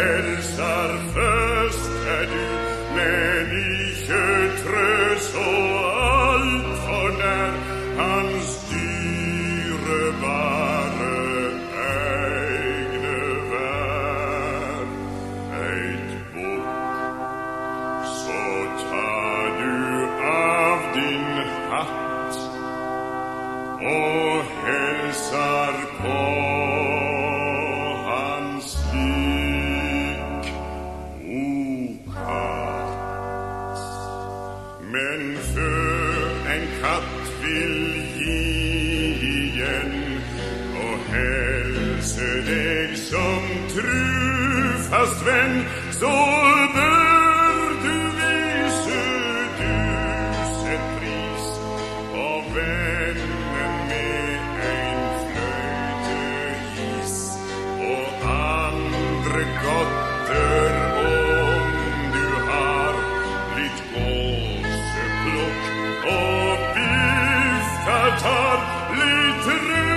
frelsar förste du, men ikke trøst alt for nær hans dyrebare. den för en katt vill ge igen. Och hälse dig som trufast vän så Satan, litt